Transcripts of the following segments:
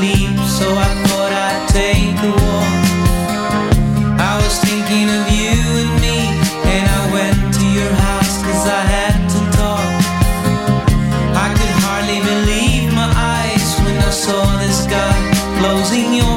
sleep, so I thought I'd take a walk. I was thinking of you and me, and I went to your house cause I had to talk. I could hardly believe my eyes when I saw this guy closing your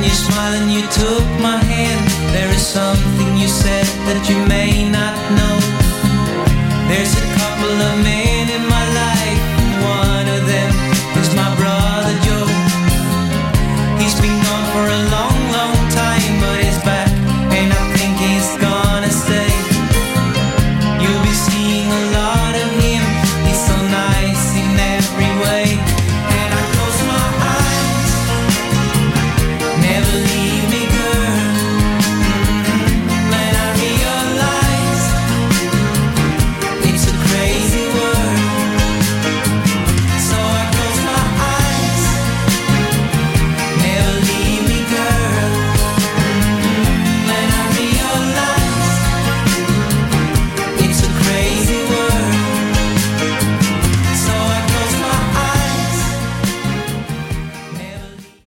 And you smiled and you took my hand. There is something you said that you may not know. There's a couple of minutes